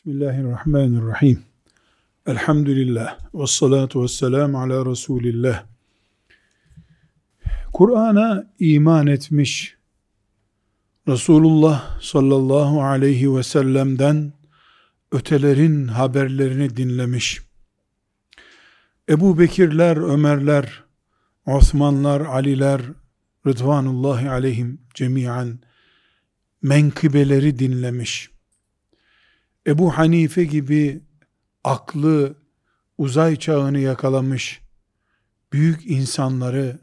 Bismillahirrahmanirrahim. Elhamdülillah. Ve salatu ve selamu ala Resulillah. Kur'an'a iman etmiş Resulullah sallallahu aleyhi ve sellem'den ötelerin haberlerini dinlemiş. Ebu Bekirler, Ömerler, Osmanlar, Aliler, Rıdvanullahi aleyhim cemiyen menkıbeleri dinlemiş. Ebu Hanife gibi aklı uzay çağını yakalamış büyük insanları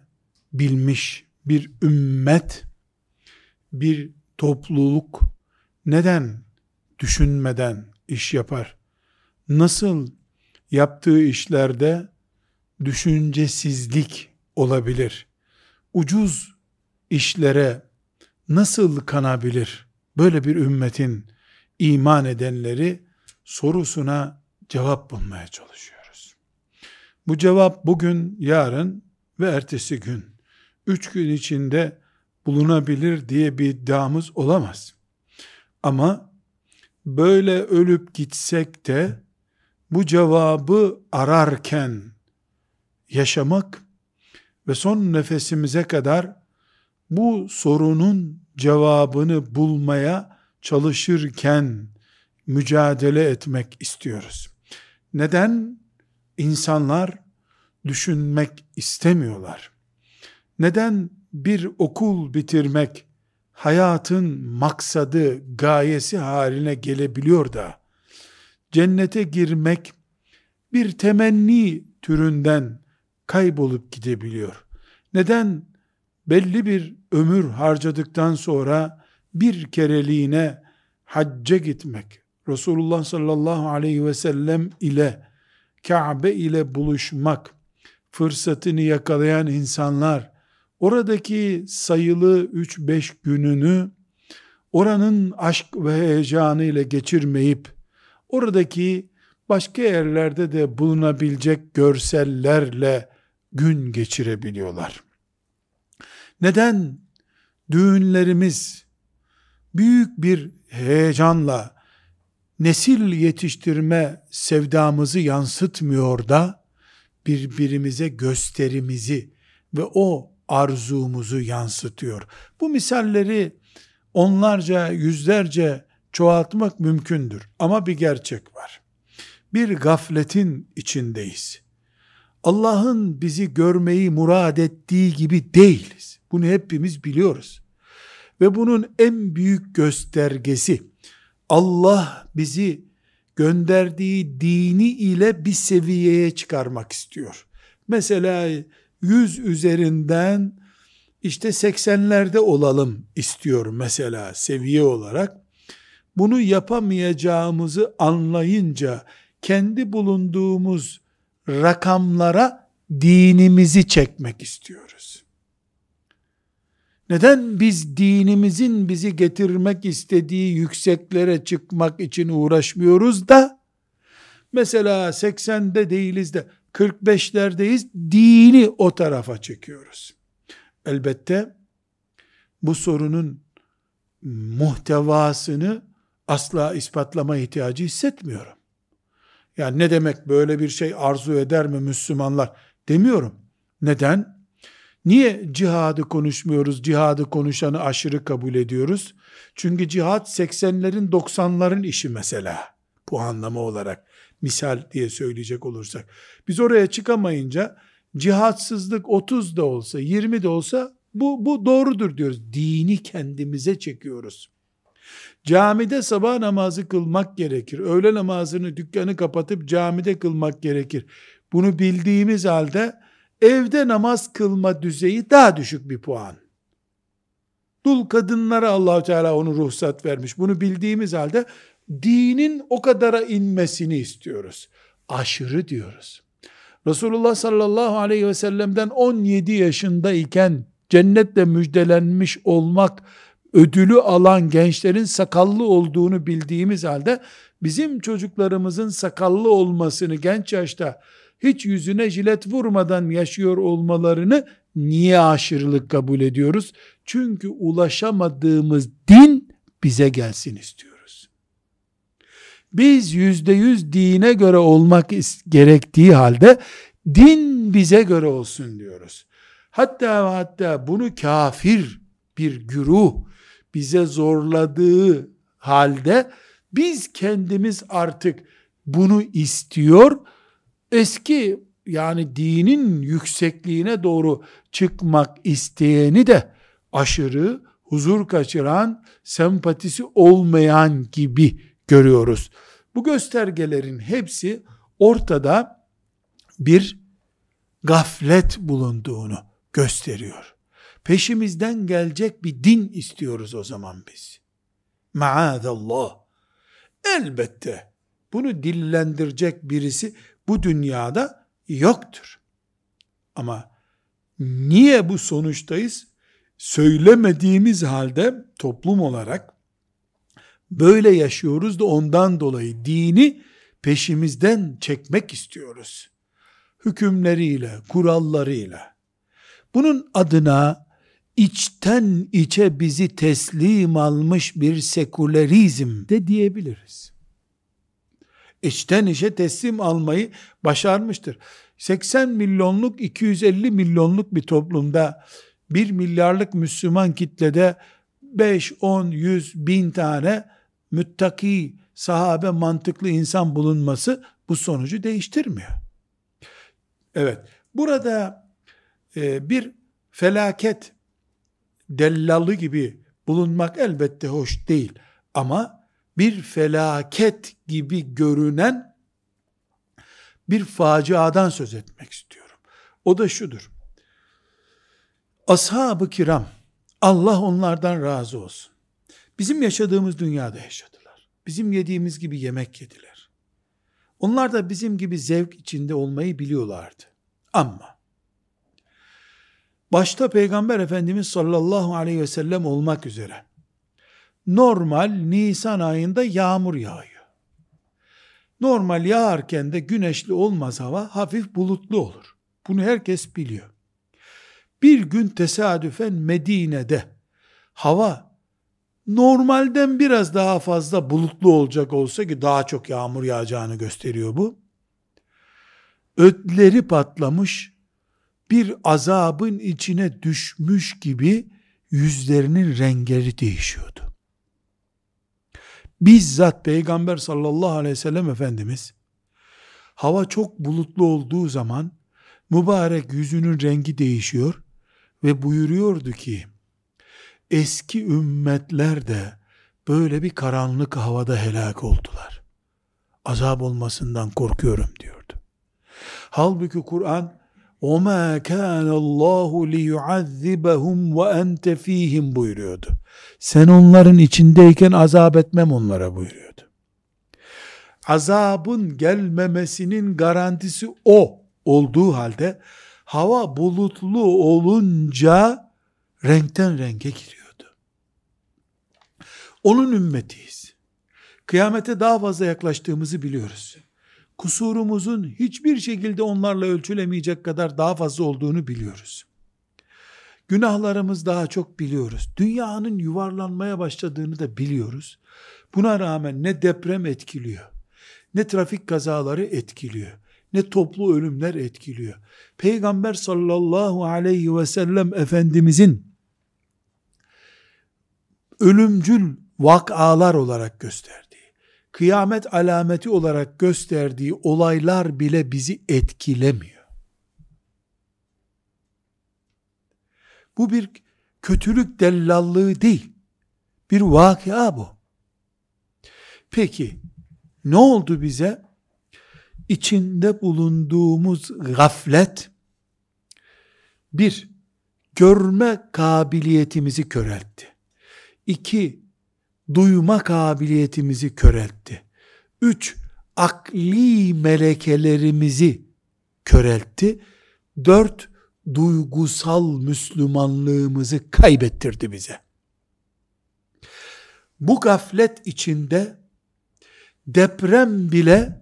bilmiş bir ümmet, bir topluluk neden düşünmeden iş yapar? Nasıl yaptığı işlerde düşüncesizlik olabilir? Ucuz işlere nasıl kanabilir? Böyle bir ümmetin iman edenleri sorusuna cevap bulmaya çalışıyoruz. Bu cevap bugün, yarın ve ertesi gün, üç gün içinde bulunabilir diye bir iddiamız olamaz. Ama böyle ölüp gitsek de bu cevabı ararken yaşamak ve son nefesimize kadar bu sorunun cevabını bulmaya çalışırken mücadele etmek istiyoruz. Neden insanlar düşünmek istemiyorlar? Neden bir okul bitirmek hayatın maksadı, gayesi haline gelebiliyor da cennete girmek bir temenni türünden kaybolup gidebiliyor? Neden belli bir ömür harcadıktan sonra bir kereliğine hacca gitmek, Resulullah sallallahu aleyhi ve sellem ile Kabe ile buluşmak fırsatını yakalayan insanlar oradaki sayılı 3-5 gününü oranın aşk ve heyecanı ile geçirmeyip oradaki başka yerlerde de bulunabilecek görsellerle gün geçirebiliyorlar. Neden düğünlerimiz büyük bir heyecanla nesil yetiştirme sevdamızı yansıtmıyor da birbirimize gösterimizi ve o arzumuzu yansıtıyor. Bu misalleri onlarca, yüzlerce çoğaltmak mümkündür. Ama bir gerçek var. Bir gafletin içindeyiz. Allah'ın bizi görmeyi murad ettiği gibi değiliz. Bunu hepimiz biliyoruz. Ve bunun en büyük göstergesi Allah bizi gönderdiği dini ile bir seviyeye çıkarmak istiyor. Mesela 100 üzerinden işte 80'lerde olalım istiyorum mesela seviye olarak. Bunu yapamayacağımızı anlayınca kendi bulunduğumuz rakamlara dinimizi çekmek istiyoruz. Neden biz dinimizin bizi getirmek istediği yükseklere çıkmak için uğraşmıyoruz da mesela 80'de değiliz de 45'lerdeyiz dini o tarafa çekiyoruz. Elbette bu sorunun muhtevasını asla ispatlama ihtiyacı hissetmiyorum. Yani ne demek böyle bir şey arzu eder mi Müslümanlar demiyorum. Neden? Niye cihadı konuşmuyoruz? Cihadı konuşanı aşırı kabul ediyoruz. Çünkü cihad 80'lerin 90'ların işi mesela. Bu anlamı olarak. Misal diye söyleyecek olursak. Biz oraya çıkamayınca cihatsızlık 30 da olsa 20 de olsa bu, bu doğrudur diyoruz. Dini kendimize çekiyoruz. Camide sabah namazı kılmak gerekir. Öğle namazını dükkanı kapatıp camide kılmak gerekir. Bunu bildiğimiz halde evde namaz kılma düzeyi daha düşük bir puan. Dul kadınlara Allahu Teala onu ruhsat vermiş. Bunu bildiğimiz halde dinin o kadara inmesini istiyoruz. Aşırı diyoruz. Resulullah sallallahu aleyhi ve sellem'den 17 yaşındayken cennetle müjdelenmiş olmak ödülü alan gençlerin sakallı olduğunu bildiğimiz halde bizim çocuklarımızın sakallı olmasını genç yaşta hiç yüzüne jilet vurmadan yaşıyor olmalarını niye aşırılık kabul ediyoruz? Çünkü ulaşamadığımız din bize gelsin istiyoruz. Biz yüzde yüz dine göre olmak gerektiği halde din bize göre olsun diyoruz. Hatta hatta bunu kafir bir güruh bize zorladığı halde biz kendimiz artık bunu istiyor. Eski yani dinin yüksekliğine doğru çıkmak isteyeni de aşırı huzur kaçıran, sempatisi olmayan gibi görüyoruz. Bu göstergelerin hepsi ortada bir gaflet bulunduğunu gösteriyor. Peşimizden gelecek bir din istiyoruz o zaman biz. Maazallah. Elbette bunu dillendirecek birisi bu dünyada yoktur. Ama niye bu sonuçtayız? Söylemediğimiz halde toplum olarak böyle yaşıyoruz da ondan dolayı dini peşimizden çekmek istiyoruz. Hükümleriyle, kurallarıyla. Bunun adına içten içe bizi teslim almış bir sekülerizm de diyebiliriz. İçten içe teslim almayı başarmıştır. 80 milyonluk 250 milyonluk bir toplumda 1 milyarlık Müslüman kitlede 5, 10, 100, bin tane müttaki, sahabe mantıklı insan bulunması bu sonucu değiştirmiyor. Evet, burada e, bir felaket dellalı gibi bulunmak elbette hoş değil. Ama bir felaket gibi görünen bir faciadan söz etmek istiyorum. O da şudur. Ashab-ı kiram, Allah onlardan razı olsun. Bizim yaşadığımız dünyada yaşadılar. Bizim yediğimiz gibi yemek yediler. Onlar da bizim gibi zevk içinde olmayı biliyorlardı. Ama başta Peygamber Efendimiz sallallahu aleyhi ve sellem olmak üzere normal Nisan ayında yağmur yağıyor. Normal yağarken de güneşli olmaz hava, hafif bulutlu olur. Bunu herkes biliyor. Bir gün tesadüfen Medine'de hava normalden biraz daha fazla bulutlu olacak olsa ki daha çok yağmur yağacağını gösteriyor bu. Ötleri patlamış, bir azabın içine düşmüş gibi yüzlerinin renkleri değişiyordu. Bizzat Peygamber sallallahu aleyhi ve sellem Efendimiz hava çok bulutlu olduğu zaman mübarek yüzünün rengi değişiyor ve buyuruyordu ki eski ümmetler de böyle bir karanlık havada helak oldular. Azap olmasından korkuyorum diyordu. Halbuki Kur'an وَمَا كَانَ اللّٰهُ لِيُعَذِّبَهُمْ وَاَنْتَ ف۪يهِمْ buyuruyordu. Sen onların içindeyken azap etmem onlara buyuruyordu. Azabın gelmemesinin garantisi o olduğu halde hava bulutlu olunca renkten renge giriyordu. Onun ümmetiyiz. Kıyamete daha fazla yaklaştığımızı biliyoruz kusurumuzun hiçbir şekilde onlarla ölçülemeyecek kadar daha fazla olduğunu biliyoruz. Günahlarımız daha çok biliyoruz. Dünyanın yuvarlanmaya başladığını da biliyoruz. Buna rağmen ne deprem etkiliyor, ne trafik kazaları etkiliyor, ne toplu ölümler etkiliyor. Peygamber sallallahu aleyhi ve sellem Efendimizin ölümcül vakalar olarak gösterdi kıyamet alameti olarak gösterdiği olaylar bile bizi etkilemiyor. Bu bir kötülük dellallığı değil. Bir vakia bu. Peki ne oldu bize? İçinde bulunduğumuz gaflet bir, görme kabiliyetimizi köreltti. İki, duyma kabiliyetimizi köreltti. Üç, akli melekelerimizi köreltti. Dört, duygusal Müslümanlığımızı kaybettirdi bize. Bu gaflet içinde deprem bile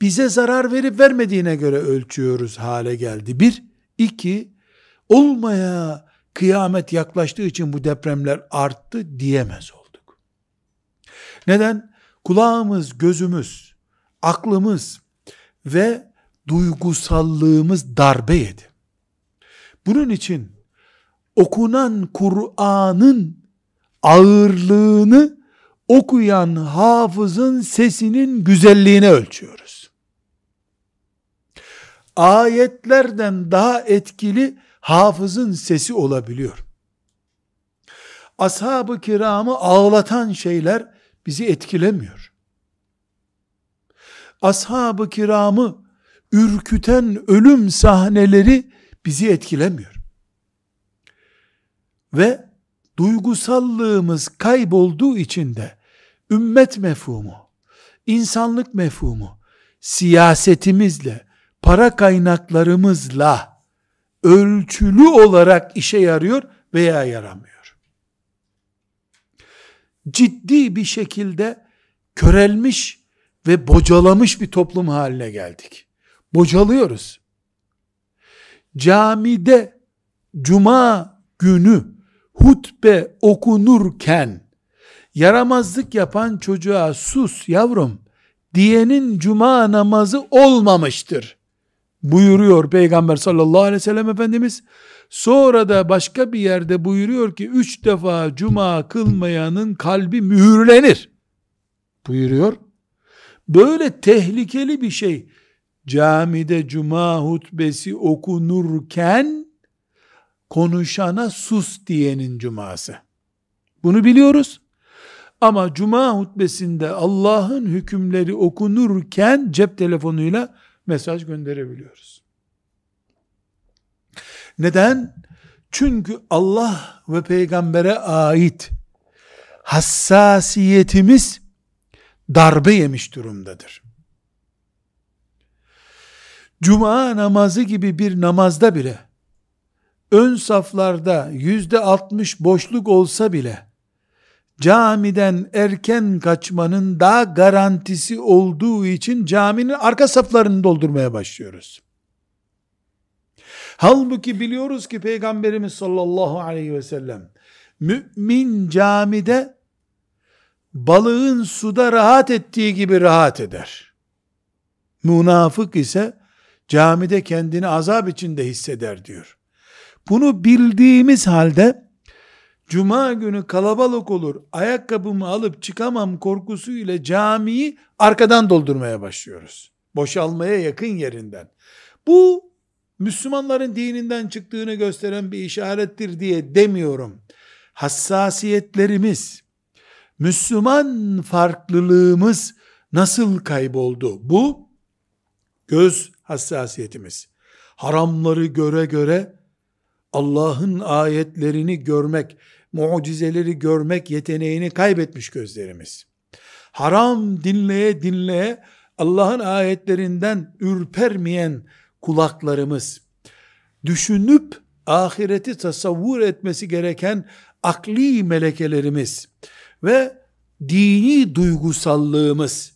bize zarar verip vermediğine göre ölçüyoruz hale geldi. Bir, iki, olmaya kıyamet yaklaştığı için bu depremler arttı diyemez olduk. Neden? kulağımız, gözümüz, aklımız ve duygusallığımız darbe yedi. Bunun için okunan Kur'an'ın ağırlığını okuyan hafızın sesinin güzelliğine ölçüyoruz. Ayetlerden daha etkili hafızın sesi olabiliyor. Ashab-ı kiramı ağlatan şeyler bizi etkilemiyor. Ashab-ı kiramı ürküten ölüm sahneleri bizi etkilemiyor. Ve duygusallığımız kaybolduğu için de ümmet mefhumu, insanlık mefhumu, siyasetimizle, para kaynaklarımızla ölçülü olarak işe yarıyor veya yaramıyor. Ciddi bir şekilde körelmiş ve bocalamış bir toplum haline geldik. Bocalıyoruz. Camide cuma günü hutbe okunurken yaramazlık yapan çocuğa sus yavrum diyenin cuma namazı olmamıştır. Buyuruyor Peygamber sallallahu aleyhi ve sellem Efendimiz. Sonra da başka bir yerde buyuruyor ki üç defa cuma kılmayanın kalbi mühürlenir. Buyuruyor. Böyle tehlikeli bir şey camide cuma hutbesi okunurken konuşana sus diyenin cuması. Bunu biliyoruz. Ama cuma hutbesinde Allah'ın hükümleri okunurken cep telefonuyla mesaj gönderebiliyoruz. Neden? Çünkü Allah ve peygambere ait hassasiyetimiz darbe yemiş durumdadır. Cuma namazı gibi bir namazda bile ön saflarda yüzde altmış boşluk olsa bile camiden erken kaçmanın daha garantisi olduğu için caminin arka saflarını doldurmaya başlıyoruz. Halbuki biliyoruz ki Peygamberimiz sallallahu aleyhi ve sellem mümin camide balığın suda rahat ettiği gibi rahat eder. Münafık ise camide kendini azap içinde hisseder diyor. Bunu bildiğimiz halde cuma günü kalabalık olur, ayakkabımı alıp çıkamam korkusuyla camiyi arkadan doldurmaya başlıyoruz. Boşalmaya yakın yerinden. Bu Müslümanların dininden çıktığını gösteren bir işarettir diye demiyorum. Hassasiyetlerimiz, Müslüman farklılığımız nasıl kayboldu? Bu göz hassasiyetimiz. Haramları göre göre Allah'ın ayetlerini görmek, mucizeleri görmek yeteneğini kaybetmiş gözlerimiz. Haram dinleye dinleye Allah'ın ayetlerinden ürpermeyen kulaklarımız, düşünüp ahireti tasavvur etmesi gereken akli melekelerimiz ve dini duygusallığımız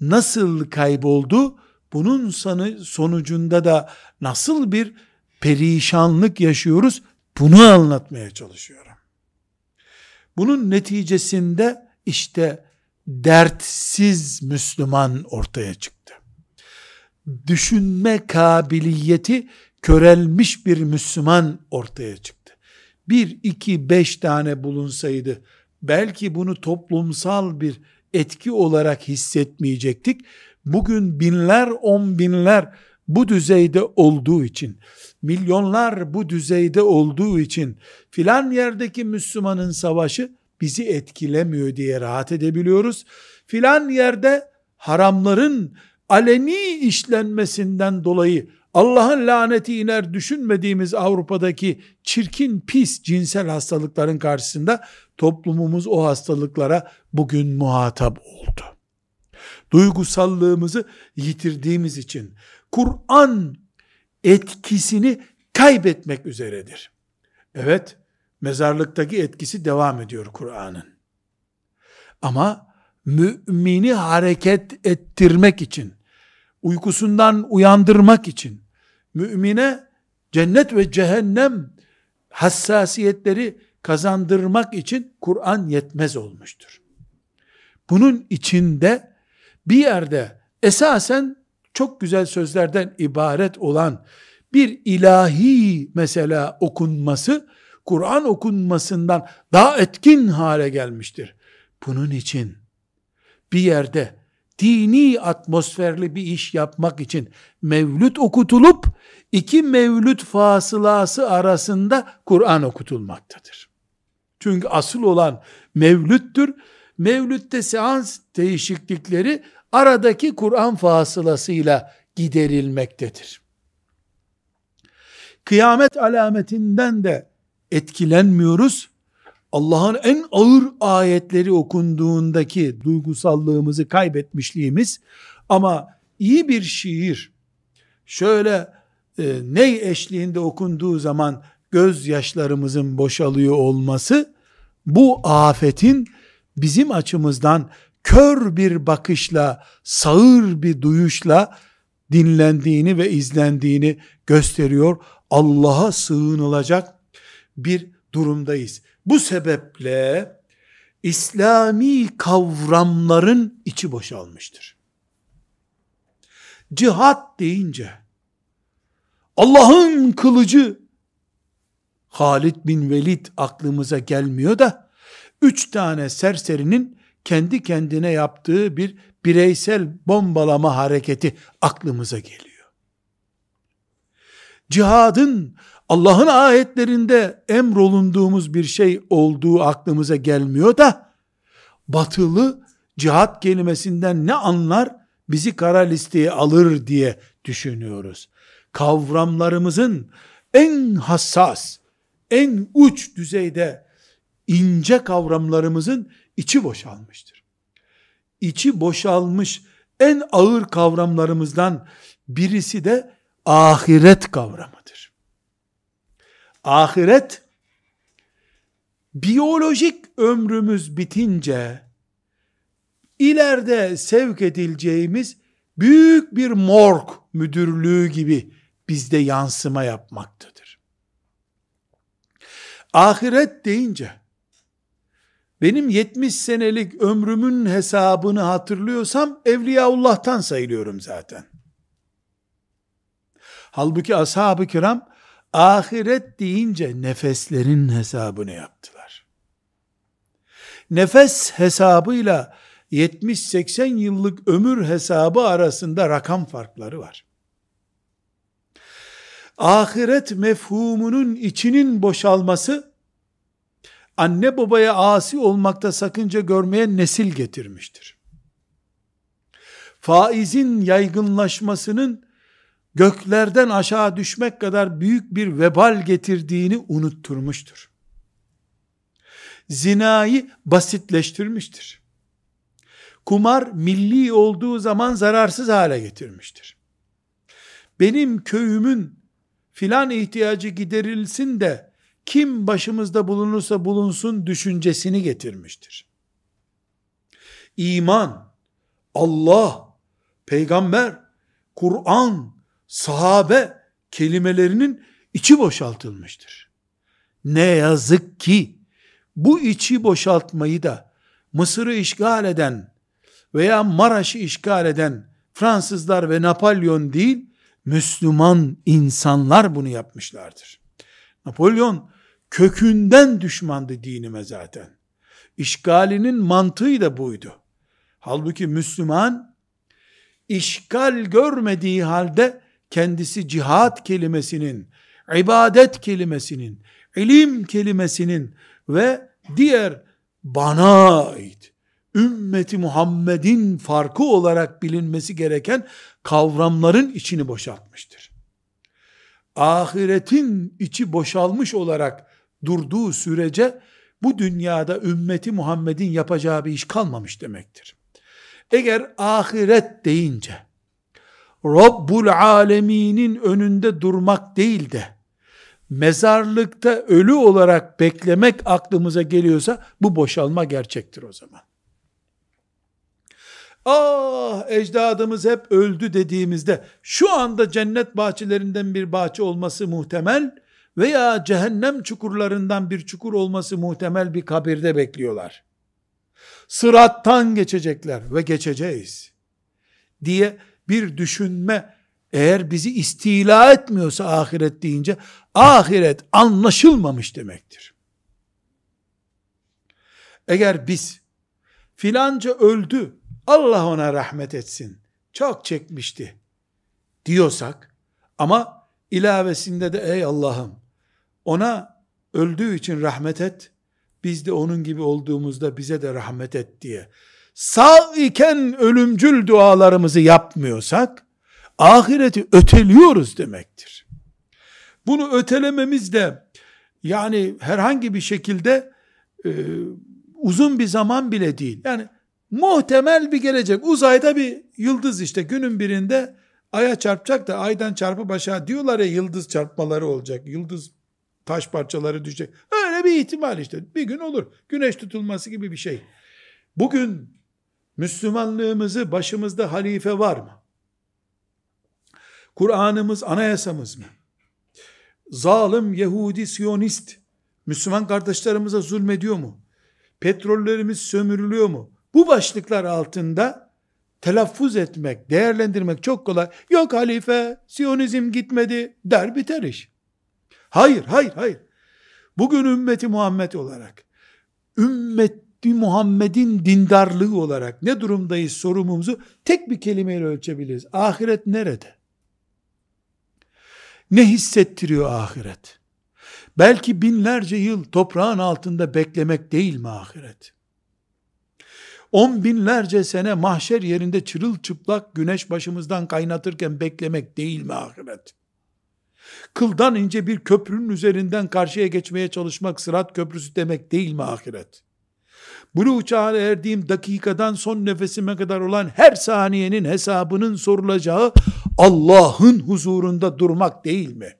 nasıl kayboldu? Bunun sonucunda da nasıl bir perişanlık yaşıyoruz? Bunu anlatmaya çalışıyorum. Bunun neticesinde işte dertsiz Müslüman ortaya çıktı. Düşünme kabiliyeti körelmiş bir Müslüman ortaya çıktı. Bir, iki, beş tane bulunsaydı belki bunu toplumsal bir etki olarak hissetmeyecektik. Bugün binler, on binler bu düzeyde olduğu için, milyonlar bu düzeyde olduğu için filan yerdeki Müslümanın savaşı bizi etkilemiyor diye rahat edebiliyoruz. Filan yerde haramların aleni işlenmesinden dolayı Allah'ın laneti iner düşünmediğimiz Avrupa'daki çirkin pis cinsel hastalıkların karşısında toplumumuz o hastalıklara bugün muhatap oldu. Duygusallığımızı yitirdiğimiz için Kur'an etkisini kaybetmek üzeredir. Evet, mezarlıktaki etkisi devam ediyor Kur'an'ın. Ama mümini hareket ettirmek için, uykusundan uyandırmak için, mümine cennet ve cehennem hassasiyetleri kazandırmak için Kur'an yetmez olmuştur. Bunun içinde bir yerde esasen çok güzel sözlerden ibaret olan bir ilahi mesela okunması Kur'an okunmasından daha etkin hale gelmiştir. Bunun için bir yerde dini atmosferli bir iş yapmak için mevlüt okutulup iki mevlüt fasılası arasında Kur'an okutulmaktadır. Çünkü asıl olan mevlüttür. Mevlütte seans değişiklikleri aradaki Kur'an fasılasıyla giderilmektedir. Kıyamet alametinden de etkilenmiyoruz. Allah'ın en ağır ayetleri okunduğundaki duygusallığımızı kaybetmişliğimiz ama iyi bir şiir şöyle e, ney eşliğinde okunduğu zaman gözyaşlarımızın boşalıyor olması bu afetin bizim açımızdan kör bir bakışla, sağır bir duyuşla dinlendiğini ve izlendiğini gösteriyor. Allah'a sığınılacak bir durumdayız. Bu sebeple İslami kavramların içi boşalmıştır. Cihat deyince Allah'ın kılıcı Halid bin Velid aklımıza gelmiyor da üç tane serserinin kendi kendine yaptığı bir bireysel bombalama hareketi aklımıza geliyor. Cihadın Allah'ın ayetlerinde emrolunduğumuz bir şey olduğu aklımıza gelmiyor da batılı cihat kelimesinden ne anlar bizi kara listeye alır diye düşünüyoruz. Kavramlarımızın en hassas, en uç düzeyde ince kavramlarımızın içi boşalmıştır. İçi boşalmış en ağır kavramlarımızdan birisi de ahiret kavramıdır. Ahiret biyolojik ömrümüz bitince ileride sevk edileceğimiz büyük bir morg müdürlüğü gibi bizde yansıma yapmaktadır. Ahiret deyince benim 70 senelik ömrümün hesabını hatırlıyorsam Evliyaullah'tan sayılıyorum zaten. Halbuki ashab-ı kiram ahiret deyince nefeslerin hesabını yaptılar. Nefes hesabıyla 70-80 yıllık ömür hesabı arasında rakam farkları var. Ahiret mefhumunun içinin boşalması anne babaya asi olmakta sakınca görmeye nesil getirmiştir. Faizin yaygınlaşmasının göklerden aşağı düşmek kadar büyük bir vebal getirdiğini unutturmuştur. Zinayı basitleştirmiştir. Kumar milli olduğu zaman zararsız hale getirmiştir. Benim köyümün filan ihtiyacı giderilsin de kim başımızda bulunursa bulunsun düşüncesini getirmiştir. İman, Allah, peygamber, Kur'an, sahabe kelimelerinin içi boşaltılmıştır. Ne yazık ki bu içi boşaltmayı da Mısır'ı işgal eden veya Maraş'ı işgal eden Fransızlar ve Napolyon değil, Müslüman insanlar bunu yapmışlardır. Napolyon kökünden düşmandı dinime zaten. İşgalinin mantığı da buydu. Halbuki Müslüman işgal görmediği halde kendisi cihat kelimesinin, ibadet kelimesinin, ilim kelimesinin ve diğer bana ait ümmeti Muhammed'in farkı olarak bilinmesi gereken kavramların içini boşaltmıştır. Ahiretin içi boşalmış olarak durduğu sürece bu dünyada ümmeti Muhammed'in yapacağı bir iş kalmamış demektir. Eğer ahiret deyince Rabbul Alemin'in önünde durmak değil de mezarlıkta ölü olarak beklemek aklımıza geliyorsa bu boşalma gerçektir o zaman. Ah ecdadımız hep öldü dediğimizde şu anda cennet bahçelerinden bir bahçe olması muhtemel veya cehennem çukurlarından bir çukur olması muhtemel bir kabirde bekliyorlar. Sırattan geçecekler ve geçeceğiz diye bir düşünme eğer bizi istila etmiyorsa ahiret deyince ahiret anlaşılmamış demektir. Eğer biz filanca öldü Allah ona rahmet etsin çok çekmişti diyorsak ama ilavesinde de ey Allah'ım ona öldüğü için rahmet et biz de onun gibi olduğumuzda bize de rahmet et diye sağ iken ölümcül dualarımızı yapmıyorsak ahireti öteliyoruz demektir. Bunu ötelememiz de yani herhangi bir şekilde e, uzun bir zaman bile değil. Yani muhtemel bir gelecek. Uzayda bir yıldız işte günün birinde aya çarpacak da aydan çarpıp aşağı diyorlar ya yıldız çarpmaları olacak. Yıldız taş parçaları düşecek. Öyle bir ihtimal işte. Bir gün olur. Güneş tutulması gibi bir şey. Bugün Müslümanlığımızı başımızda halife var mı? Kur'an'ımız anayasamız mı? Zalim Yahudi Siyonist Müslüman kardeşlerimize zulmediyor mu? Petrollerimiz sömürülüyor mu? Bu başlıklar altında telaffuz etmek, değerlendirmek çok kolay. Yok halife, Siyonizm gitmedi der biter iş. Hayır, hayır, hayır. Bugün ümmeti Muhammed olarak, ümmeti Muhammed'in dindarlığı olarak ne durumdayız sorumumuzu tek bir kelimeyle ölçebiliriz. Ahiret nerede? Ne hissettiriyor ahiret? Belki binlerce yıl toprağın altında beklemek değil mi ahiret? On binlerce sene mahşer yerinde çırılçıplak güneş başımızdan kaynatırken beklemek değil mi ahiret? Kıldan ince bir köprünün üzerinden karşıya geçmeye çalışmak sırat köprüsü demek değil mi ahiret? Bunu uçağa erdiğim dakikadan son nefesime kadar olan her saniyenin hesabının sorulacağı Allah'ın huzurunda durmak değil mi?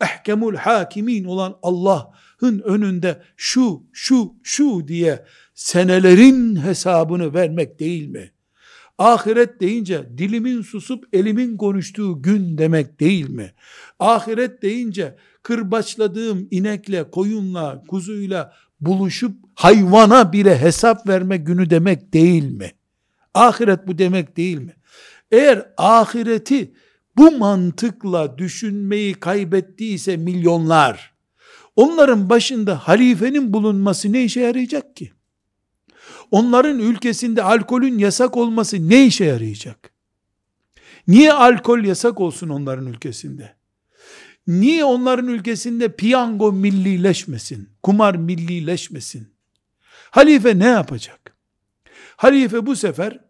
Ehkemul hakimin olan Allah'ın önünde şu, şu, şu diye senelerin hesabını vermek değil mi? Ahiret deyince dilimin susup elimin konuştuğu gün demek değil mi? Ahiret deyince kırbaçladığım inekle, koyunla, kuzuyla buluşup hayvana bile hesap verme günü demek değil mi? Ahiret bu demek değil mi? Eğer ahireti bu mantıkla düşünmeyi kaybettiyse milyonlar, onların başında halifenin bulunması ne işe yarayacak ki? Onların ülkesinde alkolün yasak olması ne işe yarayacak? Niye alkol yasak olsun onların ülkesinde? Niye onların ülkesinde piyango millileşmesin? Kumar millileşmesin? Halife ne yapacak? Halife bu sefer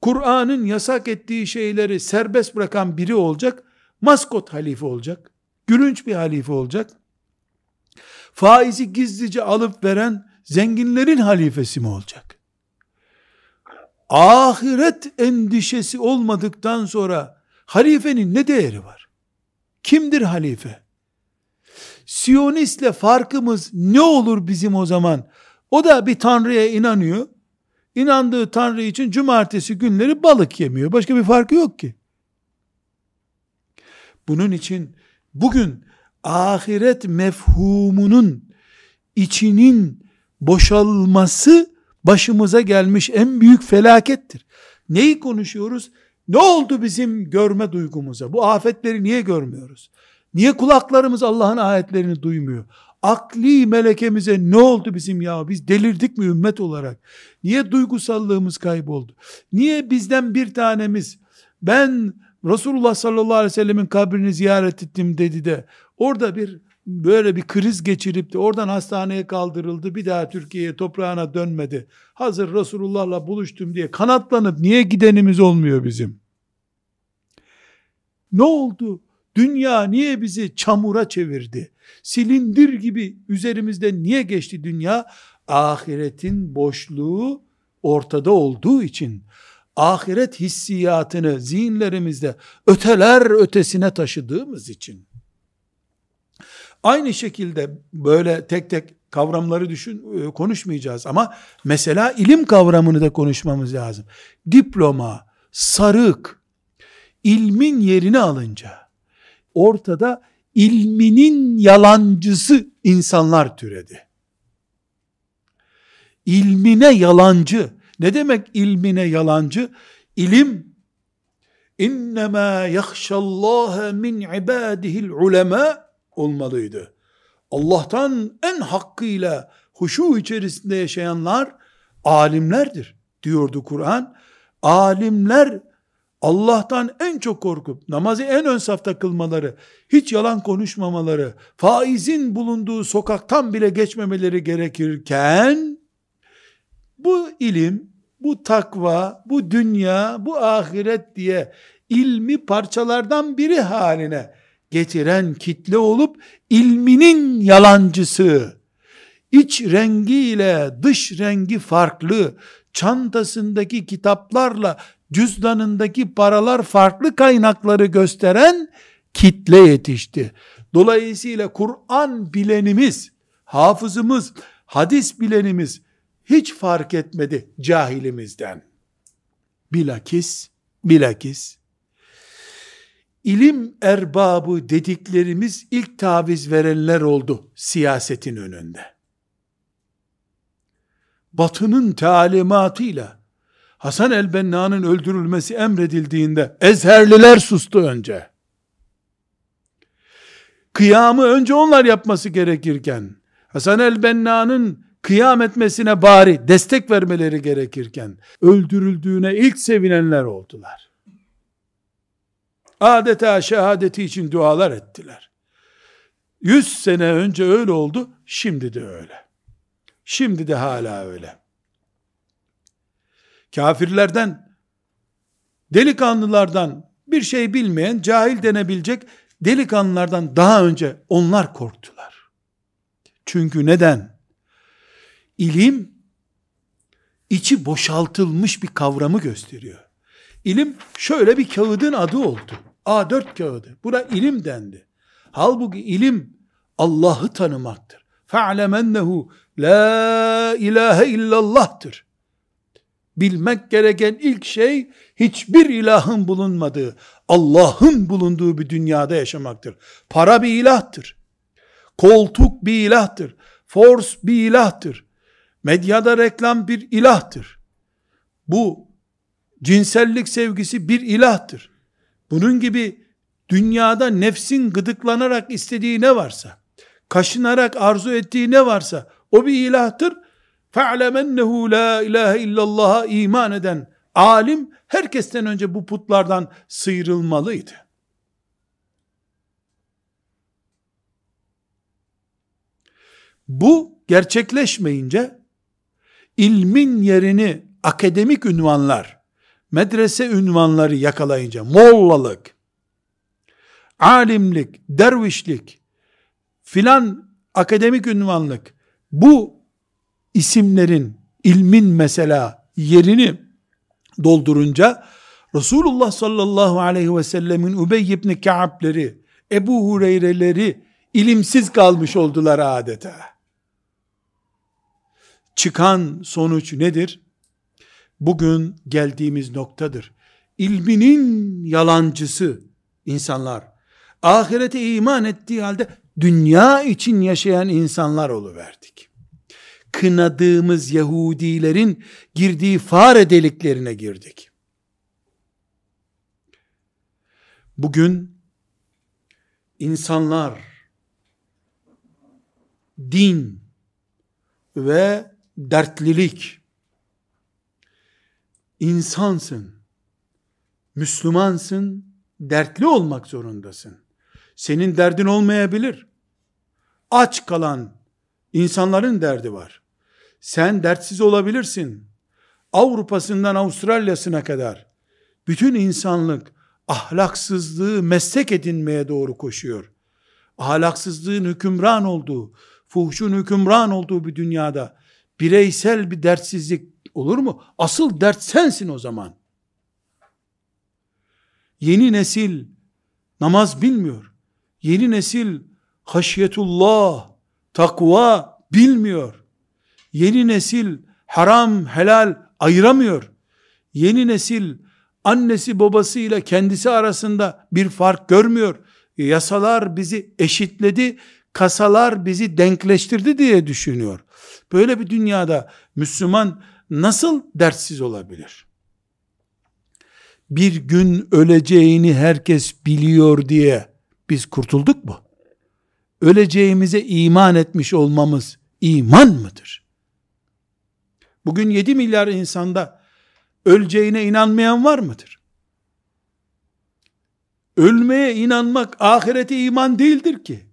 Kur'an'ın yasak ettiği şeyleri serbest bırakan biri olacak. Maskot halife olacak. Gülünç bir halife olacak. Faizi gizlice alıp veren zenginlerin halifesi mi olacak? Ahiret endişesi olmadıktan sonra halifenin ne değeri var? Kimdir halife? Siyonistle farkımız ne olur bizim o zaman? O da bir tanrıya inanıyor. İnandığı tanrı için cumartesi günleri balık yemiyor. Başka bir farkı yok ki. Bunun için bugün ahiret mefhumunun içinin boşalması başımıza gelmiş en büyük felakettir. Neyi konuşuyoruz? Ne oldu bizim görme duygumuza? Bu afetleri niye görmüyoruz? Niye kulaklarımız Allah'ın ayetlerini duymuyor? Akli melekemize ne oldu bizim ya? Biz delirdik mi ümmet olarak? Niye duygusallığımız kayboldu? Niye bizden bir tanemiz ben Resulullah sallallahu aleyhi ve sellemin kabrini ziyaret ettim dedi de orada bir böyle bir kriz geçirip de oradan hastaneye kaldırıldı bir daha Türkiye'ye toprağına dönmedi. Hazır Resulullah'la buluştum diye kanatlanıp niye gidenimiz olmuyor bizim? Ne oldu? Dünya niye bizi çamura çevirdi? Silindir gibi üzerimizde niye geçti dünya? Ahiretin boşluğu ortada olduğu için ahiret hissiyatını zihinlerimizde öteler ötesine taşıdığımız için Aynı şekilde böyle tek tek kavramları düşün e, konuşmayacağız ama mesela ilim kavramını da konuşmamız lazım. Diploma, sarık, ilmin yerini alınca ortada ilminin yalancısı insanlar türedi. ilmine yalancı. Ne demek ilmine yalancı? İlim İnnemâ yahşallâhe min ibâdihil ulema olmalıydı. Allah'tan en hakkıyla huşu içerisinde yaşayanlar alimlerdir diyordu Kur'an. Alimler Allah'tan en çok korkup namazı en ön safta kılmaları, hiç yalan konuşmamaları, faizin bulunduğu sokaktan bile geçmemeleri gerekirken bu ilim, bu takva, bu dünya, bu ahiret diye ilmi parçalardan biri haline getiren kitle olup ilminin yalancısı, iç rengiyle dış rengi farklı, çantasındaki kitaplarla cüzdanındaki paralar farklı kaynakları gösteren kitle yetişti. Dolayısıyla Kur'an bilenimiz, hafızımız, hadis bilenimiz hiç fark etmedi cahilimizden. Bilakis, bilakis, ilim erbabı dediklerimiz ilk taviz verenler oldu siyasetin önünde. Batının talimatıyla Hasan el-Benna'nın öldürülmesi emredildiğinde Ezherliler sustu önce. Kıyamı önce onlar yapması gerekirken Hasan el-Benna'nın kıyam etmesine bari destek vermeleri gerekirken öldürüldüğüne ilk sevinenler oldular. Adeta şehadeti için dualar ettiler. Yüz sene önce öyle oldu, şimdi de öyle. Şimdi de hala öyle. Kafirlerden, delikanlılardan, bir şey bilmeyen, cahil denebilecek delikanlılardan daha önce onlar korktular. Çünkü neden? İlim, içi boşaltılmış bir kavramı gösteriyor. İlim şöyle bir kağıdın adı oldu. A4 kağıdı. Buna ilim dendi. Halbuki ilim Allah'ı tanımaktır. فَعْلَمَنَّهُ la ilahe illallah'tır. Bilmek gereken ilk şey hiçbir ilahın bulunmadığı, Allah'ın bulunduğu bir dünyada yaşamaktır. Para bir ilahtır. Koltuk bir ilahtır. Force bir ilahtır. Medyada reklam bir ilahtır. Bu cinsellik sevgisi bir ilahtır. Bunun gibi dünyada nefsin gıdıklanarak istediği ne varsa, kaşınarak arzu ettiği ne varsa o bir ilahtır. فَعْلَمَنَّهُ la ilahe illallah'a iman eden alim herkesten önce bu putlardan sıyrılmalıydı. Bu gerçekleşmeyince ilmin yerini akademik ünvanlar, medrese ünvanları yakalayınca mollalık, alimlik, dervişlik, filan akademik ünvanlık bu isimlerin ilmin mesela yerini doldurunca Resulullah sallallahu aleyhi ve sellemin Ubey ibn Ka'b'leri, Ebu Hureyre'leri ilimsiz kalmış oldular adeta. Çıkan sonuç nedir? Bugün geldiğimiz noktadır. İlminin yalancısı insanlar, ahirete iman ettiği halde dünya için yaşayan insanlar oluverdik. Kınadığımız Yahudilerin girdiği fare deliklerine girdik. Bugün insanlar din ve dertlilik insansın, Müslümansın, dertli olmak zorundasın. Senin derdin olmayabilir. Aç kalan insanların derdi var. Sen dertsiz olabilirsin. Avrupa'sından Avustralya'sına kadar bütün insanlık ahlaksızlığı meslek edinmeye doğru koşuyor. Ahlaksızlığın hükümran olduğu, fuhşun hükümran olduğu bir dünyada bireysel bir dertsizlik olur mu? Asıl dert sensin o zaman. Yeni nesil namaz bilmiyor. Yeni nesil haşyetullah, takva bilmiyor. Yeni nesil haram, helal ayıramıyor. Yeni nesil annesi babasıyla kendisi arasında bir fark görmüyor. Yasalar bizi eşitledi, kasalar bizi denkleştirdi diye düşünüyor. Böyle bir dünyada Müslüman nasıl dertsiz olabilir? Bir gün öleceğini herkes biliyor diye biz kurtulduk mu? Öleceğimize iman etmiş olmamız iman mıdır? Bugün 7 milyar insanda öleceğine inanmayan var mıdır? Ölmeye inanmak ahirete iman değildir ki.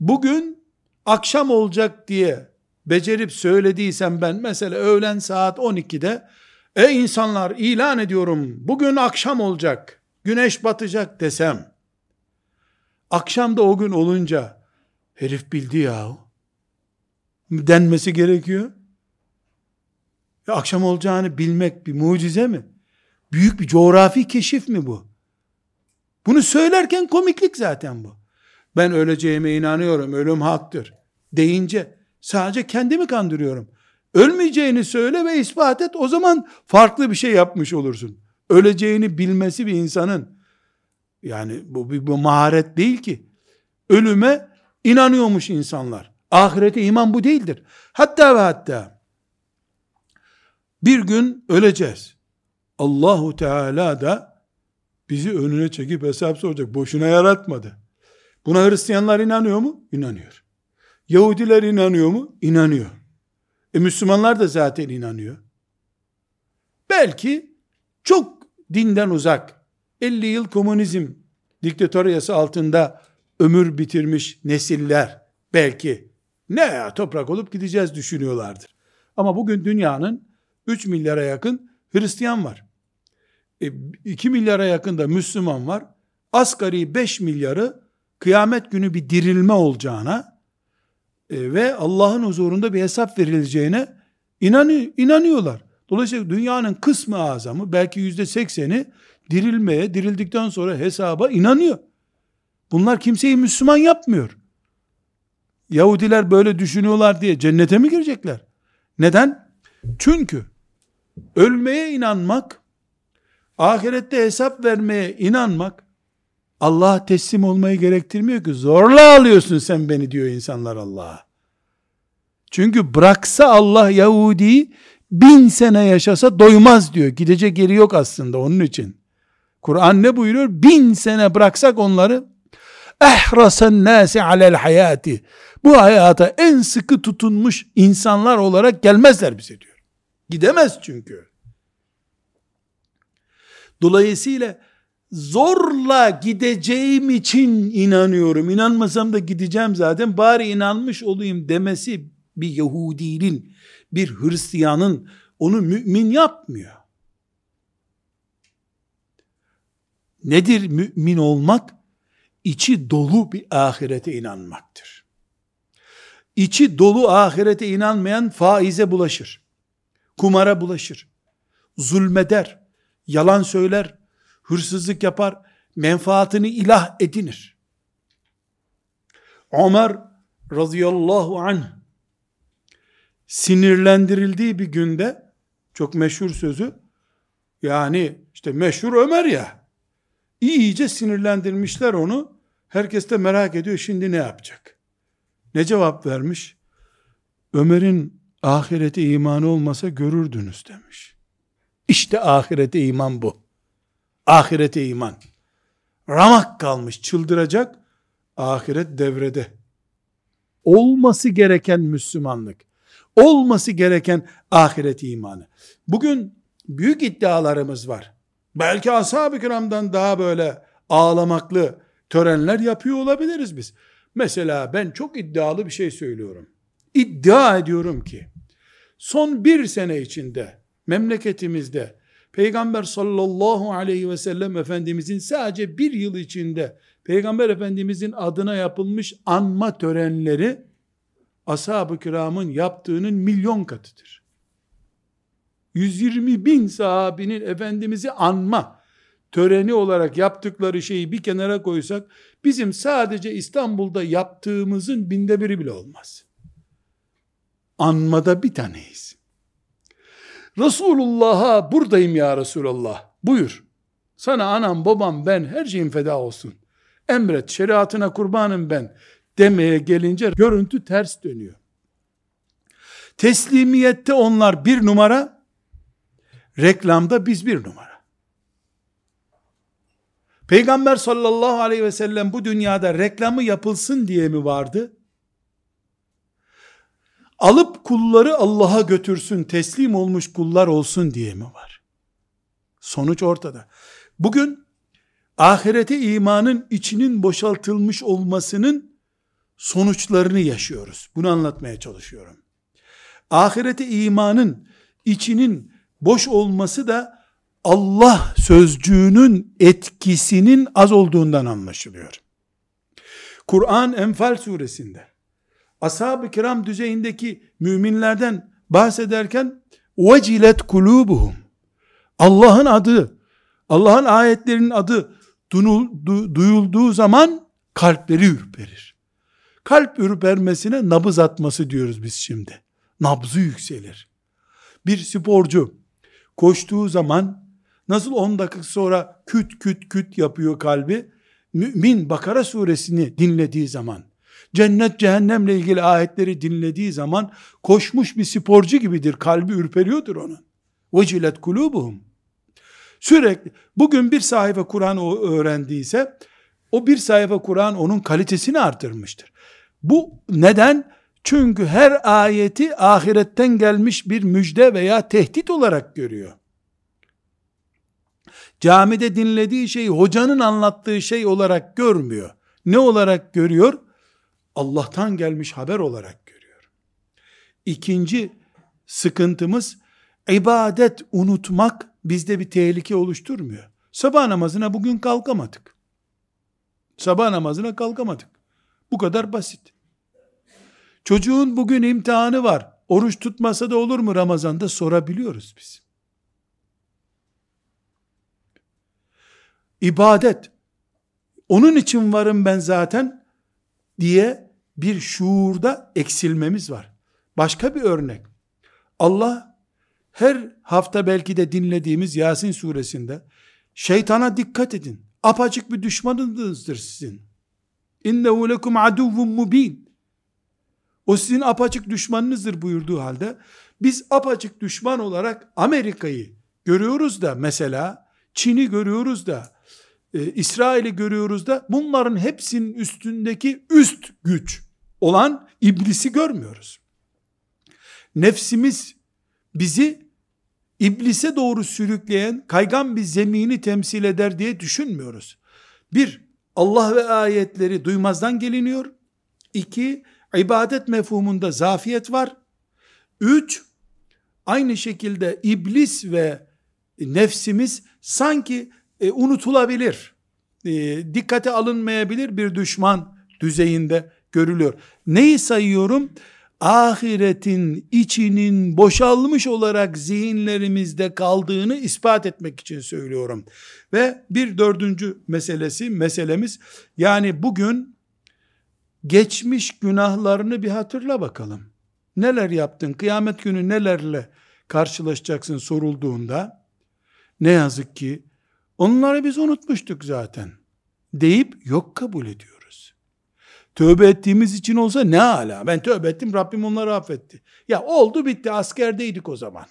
Bugün akşam olacak diye becerip söylediysem ben mesela öğlen saat 12'de e insanlar ilan ediyorum bugün akşam olacak güneş batacak desem akşam da o gün olunca herif bildi ya denmesi gerekiyor. Ya akşam olacağını bilmek bir mucize mi? Büyük bir coğrafi keşif mi bu? Bunu söylerken komiklik zaten bu. Ben öleceğime inanıyorum, ölüm haktır deyince sadece kendimi kandırıyorum. Ölmeyeceğini söyle ve ispat et o zaman farklı bir şey yapmış olursun. Öleceğini bilmesi bir insanın yani bu bir, maharet değil ki. Ölüme inanıyormuş insanlar. Ahirete iman bu değildir. Hatta ve hatta bir gün öleceğiz. Allahu Teala da bizi önüne çekip hesap soracak. Boşuna yaratmadı. Buna Hristiyanlar inanıyor mu? İnanıyor. Yahudiler inanıyor mu? İnanıyor. E Müslümanlar da zaten inanıyor. Belki çok dinden uzak 50 yıl komünizm diktatöryası altında ömür bitirmiş nesiller belki ne ya toprak olup gideceğiz düşünüyorlardır. Ama bugün dünyanın 3 milyara yakın Hristiyan var. E, 2 milyara yakın da Müslüman var. Asgari 5 milyarı kıyamet günü bir dirilme olacağına e, ve Allah'ın huzurunda bir hesap verileceğine inanıyor, inanıyorlar. Dolayısıyla dünyanın kısmı azamı belki yüzde sekseni dirilmeye, dirildikten sonra hesaba inanıyor. Bunlar kimseyi Müslüman yapmıyor. Yahudiler böyle düşünüyorlar diye cennete mi girecekler? Neden? Çünkü ölmeye inanmak, ahirette hesap vermeye inanmak, Allah'a teslim olmayı gerektirmiyor ki. Zorla alıyorsun sen beni diyor insanlar Allah'a. Çünkü bıraksa Allah Yahudi bin sene yaşasa doymaz diyor. Gidecek yeri yok aslında onun için. Kur'an ne buyuruyor? Bin sene bıraksak onları ehrasen nasi alel hayati. Bu hayata en sıkı tutunmuş insanlar olarak gelmezler bize diyor. Gidemez çünkü. Dolayısıyla zorla gideceğim için inanıyorum. İnanmasam da gideceğim zaten. Bari inanmış olayım demesi bir Yahudinin, bir Hristiyanın onu mümin yapmıyor. Nedir mümin olmak? İçi dolu bir ahirete inanmaktır. İçi dolu ahirete inanmayan faize bulaşır. Kumara bulaşır. Zulmeder. Yalan söyler. Hırsızlık yapar. Menfaatini ilah edinir. Ömer radıyallahu anh sinirlendirildiği bir günde çok meşhur sözü yani işte meşhur Ömer ya iyice sinirlendirmişler onu herkes de merak ediyor şimdi ne yapacak ne cevap vermiş Ömer'in ahirete imanı olmasa görürdünüz demiş İşte ahirete iman bu ahirete iman ramak kalmış çıldıracak ahiret devrede olması gereken Müslümanlık olması gereken ahiret imanı. Bugün büyük iddialarımız var. Belki ashab-ı kiramdan daha böyle ağlamaklı törenler yapıyor olabiliriz biz. Mesela ben çok iddialı bir şey söylüyorum. İddia ediyorum ki son bir sene içinde memleketimizde Peygamber sallallahu aleyhi ve sellem Efendimizin sadece bir yıl içinde Peygamber Efendimizin adına yapılmış anma törenleri ashab-ı kiramın yaptığının milyon katıdır. 120 bin sahabinin Efendimiz'i anma töreni olarak yaptıkları şeyi bir kenara koysak, bizim sadece İstanbul'da yaptığımızın binde biri bile olmaz. Anmada bir taneyiz. Resulullah'a buradayım ya Resulallah. Buyur. Sana anam babam ben her şeyim feda olsun. Emret şeriatına kurbanım ben demeye gelince görüntü ters dönüyor. Teslimiyette onlar bir numara, reklamda biz bir numara. Peygamber sallallahu aleyhi ve sellem bu dünyada reklamı yapılsın diye mi vardı? Alıp kulları Allah'a götürsün, teslim olmuş kullar olsun diye mi var? Sonuç ortada. Bugün ahirete imanın içinin boşaltılmış olmasının sonuçlarını yaşıyoruz. Bunu anlatmaya çalışıyorum. Ahirete imanın içinin boş olması da Allah sözcüğünün etkisinin az olduğundan anlaşılıyor. Kur'an Enfal suresinde ashab-ı kiram düzeyindeki müminlerden bahsederken vecilet kulubuhum Allah'ın adı, Allah'ın ayetlerinin adı duyulduğu zaman kalpleri ürperir. Kalp ürpermesine nabız atması diyoruz biz şimdi. Nabzı yükselir. Bir sporcu koştuğu zaman nasıl 10 dakika sonra küt küt küt yapıyor kalbi? Mümin Bakara suresini dinlediği zaman, cennet cehennemle ilgili ayetleri dinlediği zaman koşmuş bir sporcu gibidir. Kalbi ürperiyordur onun. Vecilet kulubuhum. Sürekli bugün bir sayfa Kur'an öğrendiyse o bir sayfa Kur'an onun kalitesini artırmıştır. Bu neden? Çünkü her ayeti ahiretten gelmiş bir müjde veya tehdit olarak görüyor. Camide dinlediği şey hocanın anlattığı şey olarak görmüyor. Ne olarak görüyor? Allah'tan gelmiş haber olarak görüyor. İkinci sıkıntımız ibadet unutmak bizde bir tehlike oluşturmuyor. Sabah namazına bugün kalkamadık. Sabah namazına kalkamadık. Bu kadar basit. Çocuğun bugün imtihanı var. Oruç tutmasa da olur mu Ramazan'da sorabiliyoruz biz. İbadet. Onun için varım ben zaten diye bir şuurda eksilmemiz var. Başka bir örnek. Allah her hafta belki de dinlediğimiz Yasin suresinde şeytana dikkat edin. Apaçık bir düşmanınızdır sizin. İnnehu lekum aduvvun mubin. O sizin apaçık düşmanınızdır buyurduğu halde biz apaçık düşman olarak Amerika'yı görüyoruz da mesela Çin'i görüyoruz da e, İsrail'i görüyoruz da bunların hepsinin üstündeki üst güç olan iblisi görmüyoruz. Nefsimiz bizi iblise doğru sürükleyen kaygan bir zemini temsil eder diye düşünmüyoruz. Bir, Allah ve ayetleri duymazdan geliniyor. İki, ibadet mefhumunda zafiyet var. Üç, aynı şekilde iblis ve nefsimiz sanki e, unutulabilir, e, dikkate alınmayabilir bir düşman düzeyinde görülüyor. Neyi sayıyorum? Ahiretin içinin boşalmış olarak zihinlerimizde kaldığını ispat etmek için söylüyorum. Ve bir dördüncü meselesi, meselemiz, yani bugün geçmiş günahlarını bir hatırla bakalım. Neler yaptın? Kıyamet günü nelerle karşılaşacaksın sorulduğunda ne yazık ki onları biz unutmuştuk zaten deyip yok kabul ediyoruz. Tövbe ettiğimiz için olsa ne ala. Ben tövbe ettim Rabbim onları affetti. Ya oldu bitti askerdeydik o zaman.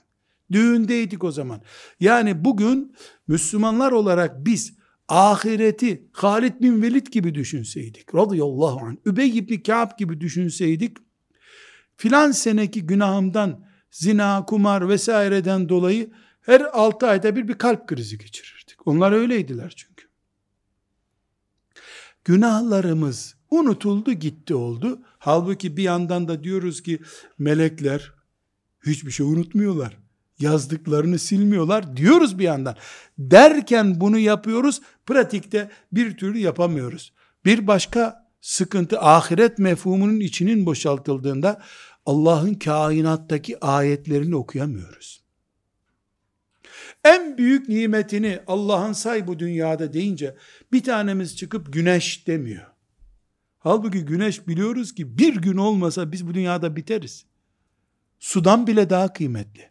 Düğündeydik o zaman. Yani bugün Müslümanlar olarak biz ahireti Halid bin Velid gibi düşünseydik, radıyallahu anh, Übey ibn Ka'b gibi düşünseydik, filan seneki günahımdan, zina, kumar vesaireden dolayı her altı ayda bir bir kalp krizi geçirirdik. Onlar öyleydiler çünkü. Günahlarımız unutuldu gitti oldu. Halbuki bir yandan da diyoruz ki melekler hiçbir şey unutmuyorlar yazdıklarını silmiyorlar diyoruz bir yandan. Derken bunu yapıyoruz, pratikte bir türlü yapamıyoruz. Bir başka sıkıntı ahiret mefhumunun içinin boşaltıldığında Allah'ın kainattaki ayetlerini okuyamıyoruz. En büyük nimetini Allah'ın say bu dünyada deyince bir tanemiz çıkıp güneş demiyor. Halbuki güneş biliyoruz ki bir gün olmasa biz bu dünyada biteriz. Sudan bile daha kıymetli.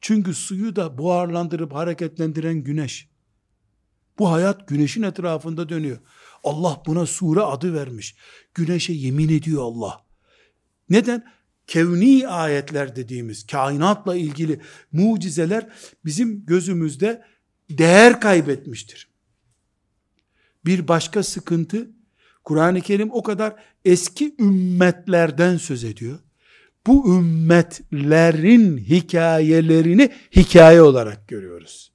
Çünkü suyu da buharlandırıp hareketlendiren güneş. Bu hayat güneşin etrafında dönüyor. Allah buna sure adı vermiş. Güneşe yemin ediyor Allah. Neden? Kevni ayetler dediğimiz kainatla ilgili mucizeler bizim gözümüzde değer kaybetmiştir. Bir başka sıkıntı Kur'an-ı Kerim o kadar eski ümmetlerden söz ediyor. Bu ümmetlerin hikayelerini hikaye olarak görüyoruz.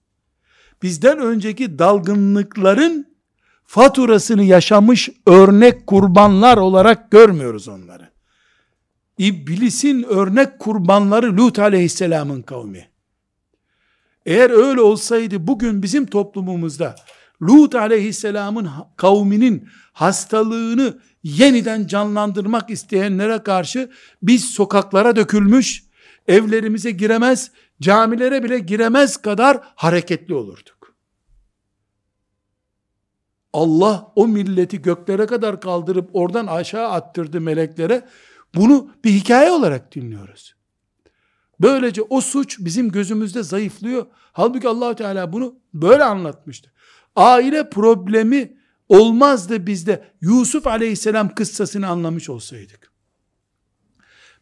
Bizden önceki dalgınlıkların faturasını yaşamış örnek kurbanlar olarak görmüyoruz onları. İblisin örnek kurbanları Lut aleyhisselamın kavmi. Eğer öyle olsaydı bugün bizim toplumumuzda Lut aleyhisselamın kavminin hastalığını yeniden canlandırmak isteyenlere karşı biz sokaklara dökülmüş, evlerimize giremez, camilere bile giremez kadar hareketli olurduk. Allah o milleti göklere kadar kaldırıp oradan aşağı attırdı meleklere. Bunu bir hikaye olarak dinliyoruz. Böylece o suç bizim gözümüzde zayıflıyor. Halbuki Allahu Teala bunu böyle anlatmıştı. Aile problemi olmazdı bizde Yusuf aleyhisselam kıssasını anlamış olsaydık.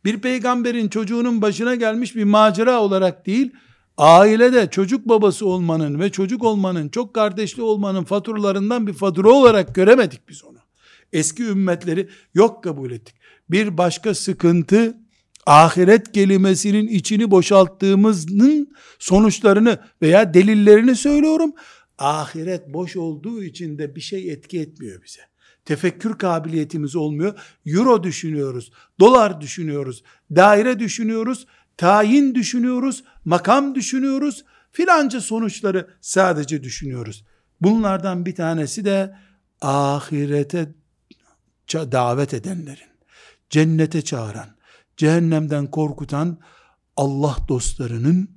Bir peygamberin çocuğunun başına gelmiş bir macera olarak değil, ailede çocuk babası olmanın ve çocuk olmanın, çok kardeşli olmanın faturalarından bir fatura olarak göremedik biz onu. Eski ümmetleri yok kabul ettik. Bir başka sıkıntı, ahiret kelimesinin içini boşalttığımızın sonuçlarını veya delillerini söylüyorum. Ahiret boş olduğu için de bir şey etki etmiyor bize. Tefekkür kabiliyetimiz olmuyor. Euro düşünüyoruz, dolar düşünüyoruz, daire düşünüyoruz, tayin düşünüyoruz, makam düşünüyoruz, filanca sonuçları sadece düşünüyoruz. Bunlardan bir tanesi de ahirete davet edenlerin, cennete çağıran, cehennemden korkutan Allah dostlarının,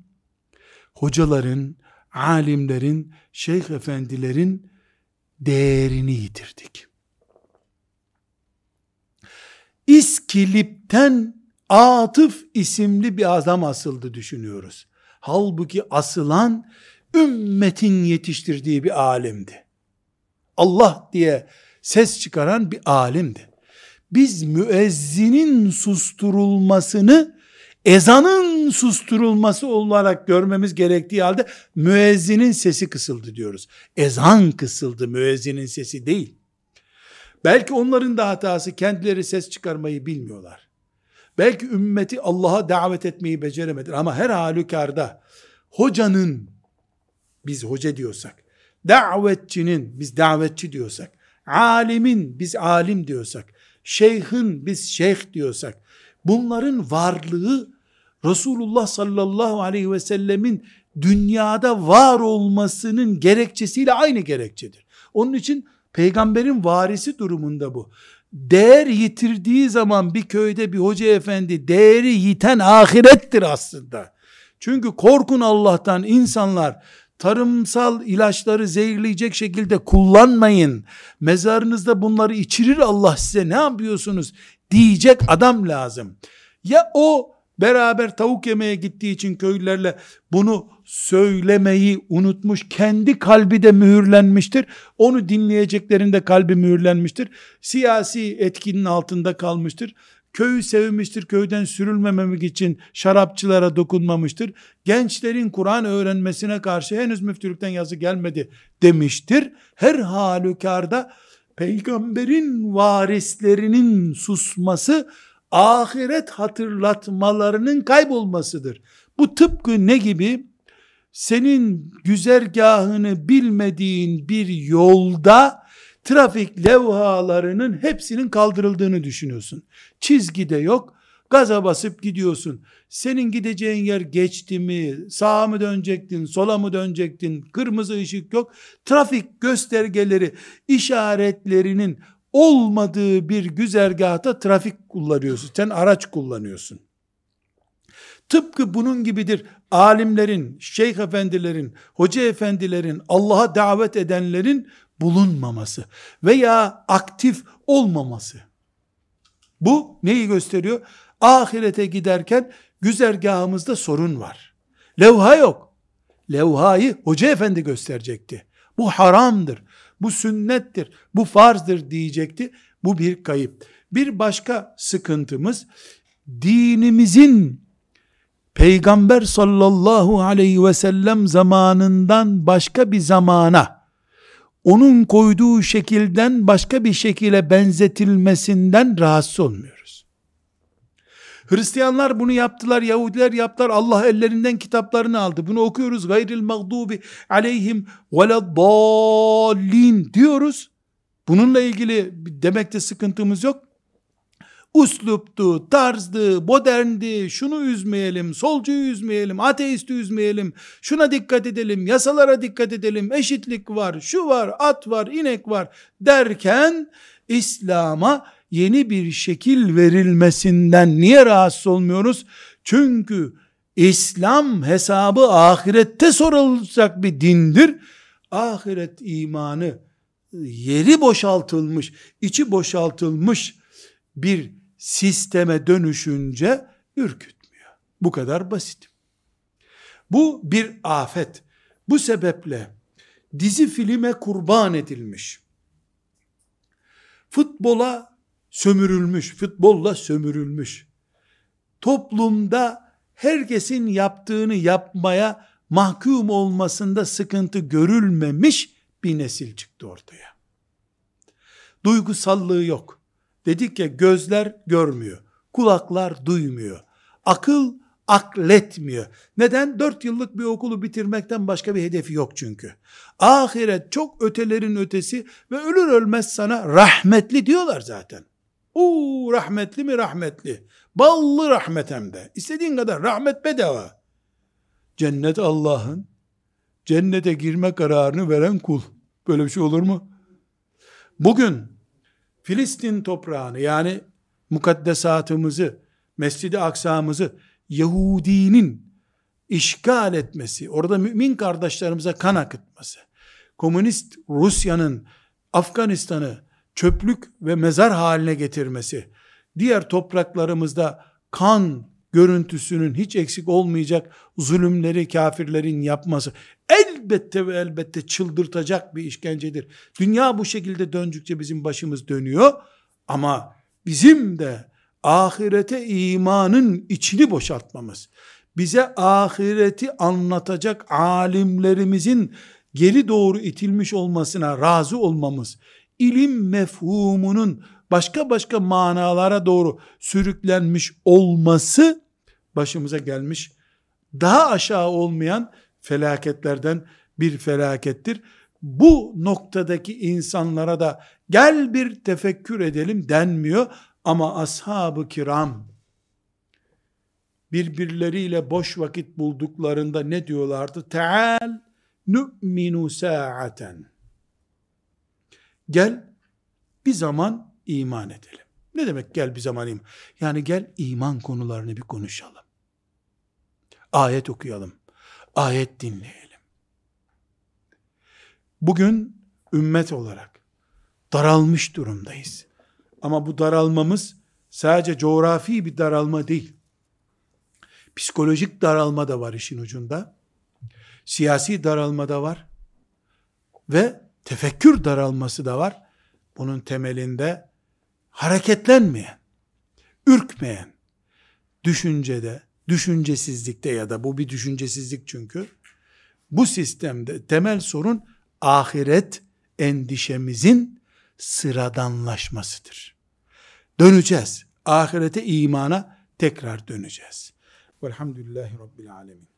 hocaların, alimlerin, şeyh efendilerin değerini yitirdik. İskilip'ten Atıf isimli bir adam asıldı düşünüyoruz. Halbuki asılan ümmetin yetiştirdiği bir alimdi. Allah diye ses çıkaran bir alimdi. Biz müezzinin susturulmasını ezanın susturulması olarak görmemiz gerektiği halde müezzinin sesi kısıldı diyoruz. Ezan kısıldı müezzinin sesi değil. Belki onların da hatası kendileri ses çıkarmayı bilmiyorlar. Belki ümmeti Allah'a davet etmeyi beceremediler ama her halükarda hocanın biz hoca diyorsak, davetçinin biz davetçi diyorsak, alimin biz alim diyorsak, şeyhin biz şeyh diyorsak, bunların varlığı Resulullah sallallahu aleyhi ve sellemin dünyada var olmasının gerekçesiyle aynı gerekçedir. Onun için peygamberin varisi durumunda bu. Değer yitirdiği zaman bir köyde bir hoca efendi değeri yiten ahirettir aslında. Çünkü korkun Allah'tan insanlar tarımsal ilaçları zehirleyecek şekilde kullanmayın. Mezarınızda bunları içirir Allah size ne yapıyorsunuz diyecek adam lazım. Ya o beraber tavuk yemeye gittiği için köylülerle bunu söylemeyi unutmuş. Kendi kalbi de mühürlenmiştir. Onu dinleyeceklerinde kalbi mühürlenmiştir. Siyasi etkinin altında kalmıştır. Köyü sevmiştir, köyden sürülmememek için şarapçılara dokunmamıştır. Gençlerin Kur'an öğrenmesine karşı henüz müftülükten yazı gelmedi demiştir. Her halükarda peygamberin varislerinin susması ahiret hatırlatmalarının kaybolmasıdır. Bu tıpkı ne gibi? Senin güzergahını bilmediğin bir yolda trafik levhalarının hepsinin kaldırıldığını düşünüyorsun. Çizgi de yok. Gaza basıp gidiyorsun. Senin gideceğin yer geçti mi? Sağa mı dönecektin? Sola mı dönecektin? Kırmızı ışık yok. Trafik göstergeleri, işaretlerinin olmadığı bir güzergahta trafik kullanıyorsun. Sen araç kullanıyorsun. Tıpkı bunun gibidir alimlerin, şeyh efendilerin, hoca efendilerin, Allah'a davet edenlerin bulunmaması veya aktif olmaması. Bu neyi gösteriyor? Ahirete giderken güzergahımızda sorun var. Levha yok. Levhayı hoca efendi gösterecekti. Bu haramdır. bu sünnettir, bu farzdır diyecekti. Bu bir kayıp. Bir başka sıkıntımız dinimizin Peygamber sallallahu aleyhi ve sellem zamanından başka bir zamana onun koyduğu şekilden başka bir şekilde benzetilmesinden rahatsız olmuyoruz. Hristiyanlar bunu yaptılar, Yahudiler yaptılar. Allah ellerinden kitaplarını aldı. Bunu okuyoruz. Gayril mağdubi aleyhim veleddallin diyoruz. Bununla ilgili demekte sıkıntımız yok usluptu, tarzdı, moderndi, şunu üzmeyelim, solcuyu üzmeyelim, ateisti üzmeyelim, şuna dikkat edelim, yasalara dikkat edelim, eşitlik var, şu var, at var, inek var derken İslam'a yeni bir şekil verilmesinden niye rahatsız olmuyoruz? Çünkü İslam hesabı ahirette sorulacak bir dindir. Ahiret imanı yeri boşaltılmış, içi boşaltılmış bir sisteme dönüşünce ürkütmüyor. Bu kadar basit. Bu bir afet. Bu sebeple dizi filme kurban edilmiş. Futbola sömürülmüş, futbolla sömürülmüş. Toplumda herkesin yaptığını yapmaya mahkum olmasında sıkıntı görülmemiş bir nesil çıktı ortaya. Duygusallığı yok. Dedik ya gözler görmüyor. Kulaklar duymuyor. Akıl akletmiyor. Neden? Dört yıllık bir okulu bitirmekten başka bir hedefi yok çünkü. Ahiret çok ötelerin ötesi ve ölür ölmez sana rahmetli diyorlar zaten. Uuu rahmetli mi rahmetli. Ballı rahmet hem de. İstediğin kadar rahmet bedava. Cennet Allah'ın. Cennete girme kararını veren kul. Böyle bir şey olur mu? Bugün Filistin toprağını yani mukaddesatımızı, Mescid-i Aksa'mızı Yahudinin işgal etmesi, orada mümin kardeşlerimize kan akıtması, komünist Rusya'nın Afganistan'ı çöplük ve mezar haline getirmesi, diğer topraklarımızda kan görüntüsünün hiç eksik olmayacak zulümleri kafirlerin yapması elbette ve elbette çıldırtacak bir işkencedir. Dünya bu şekilde döndükçe bizim başımız dönüyor ama bizim de ahirete imanın içini boşaltmamız, bize ahireti anlatacak alimlerimizin geri doğru itilmiş olmasına razı olmamız, ilim mefhumunun başka başka manalara doğru sürüklenmiş olması başımıza gelmiş daha aşağı olmayan felaketlerden bir felakettir. Bu noktadaki insanlara da gel bir tefekkür edelim denmiyor ama ashab-ı kiram birbirleriyle boş vakit bulduklarında ne diyorlardı? Teal nu'minu sa'aten. Gel bir zaman iman edelim. Ne demek gel bir zaman iman? Yani gel iman konularını bir konuşalım. Ayet okuyalım. Ayet dinleyelim. Bugün ümmet olarak daralmış durumdayız. Ama bu daralmamız sadece coğrafi bir daralma değil. Psikolojik daralma da var işin ucunda. Siyasi daralma da var. Ve tefekkür daralması da var. Bunun temelinde hareketlenmeyen, ürkmeyen, düşüncede, düşüncesizlikte ya da bu bir düşüncesizlik çünkü, bu sistemde temel sorun ahiret endişemizin sıradanlaşmasıdır. Döneceğiz. Ahirete imana tekrar döneceğiz. Velhamdülillahi Rabbil Alemin.